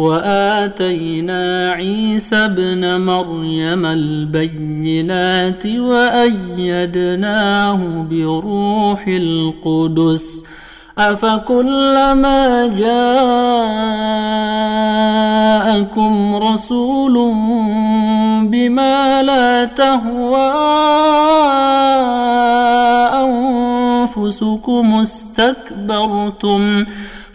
وآتينا عيسى ابن مريم البينات وأيدناه بروح القدس. أفكلما جاءكم رسول بما لا تهوى أنفسكم استكبرتم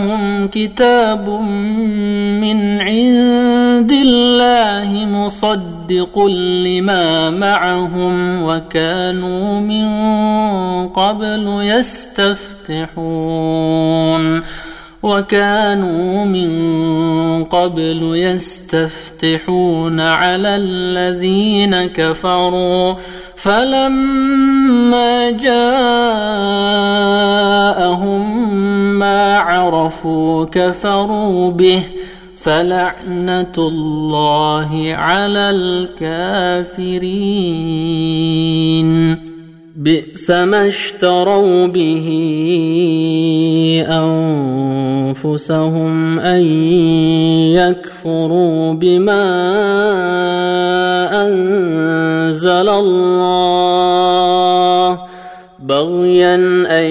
جاءهم كتاب من عند الله مصدق لما معهم وكانوا من قبل يستفتحون وكانوا من قبل يستفتحون على الذين كفروا فلما جاءهم ما عرفوا كفروا به فلعنة الله على الكافرين. بئس ما اشتروا به أنفسهم أن يكفروا بما أنزل الله بغيا أن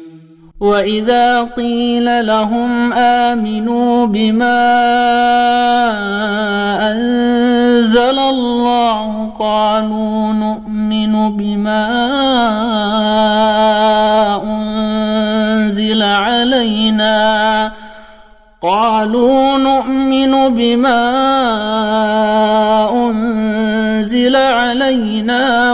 واذا قيل لهم امنوا بما انزل الله قالوا نؤمن بما أنزل علينا قالوا نؤمن بما أنزل علينا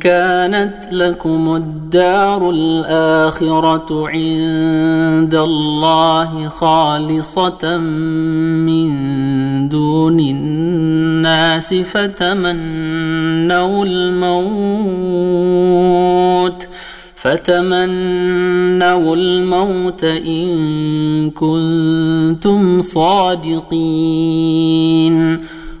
كانت لكم الدار الآخرة عند الله خالصة من دون الناس فتمنوا الموت فتمنوا الموت إن كنتم صادقين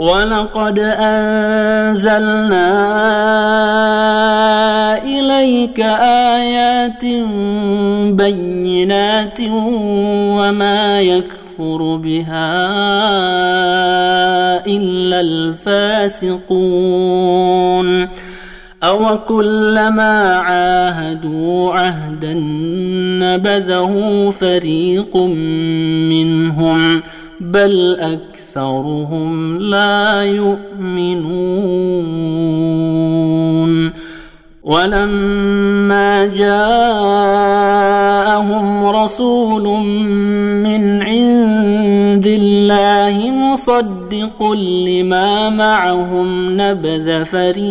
ولقد أنزلنا إليك آيات بينات وما يكفر بها إلا الفاسقون أو كلما عاهدوا عهدا نبذه فريق منهم بل أكثرهم لا يؤمنون ولما جاءهم رسول من عند الله مصدق لما معهم نبذ فريق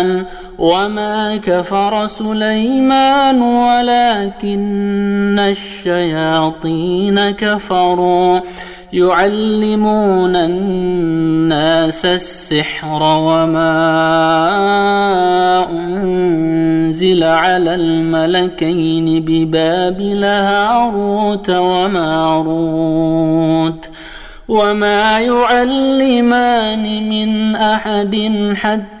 وما كفر سليمان ولكن الشياطين كفروا يعلمون الناس السحر وما انزل على الملكين ببابل هاروت وماروت وما يعلمان من احد حتى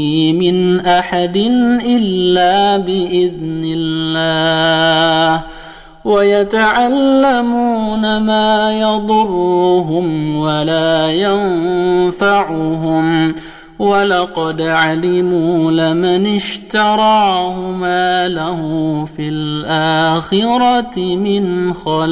أحد إلا بإذن الله. ويتعلمون ما يضرهم ولا ينفعهم. ولقد علموا لمن اشتراه ما له في الآخرة من خلاق.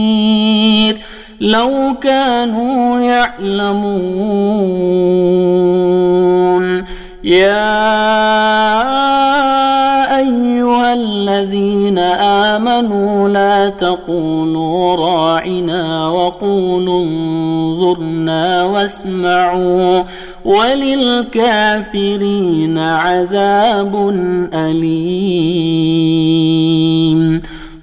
لو كانوا يعلمون. يا أيها الذين آمنوا لا تقولوا راعنا وقولوا انظرنا واسمعوا. وللكافرين عذاب أليم.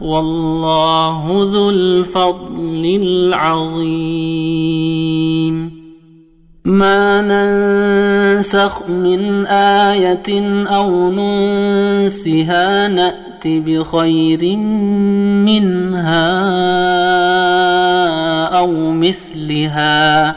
والله ذو الفضل العظيم. ما ننسخ من آية أو ننسها نات بخير منها أو مثلها.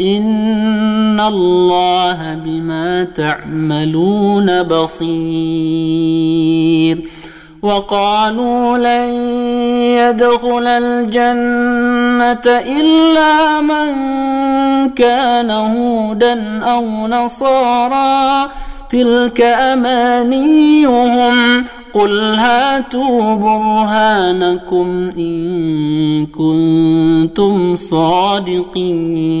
ان الله بما تعملون بصير وقالوا لن يدخل الجنه الا من كان هودا أو نصارى تلك امانيهم قل هاتوا برهانكم ان كنتم صادقين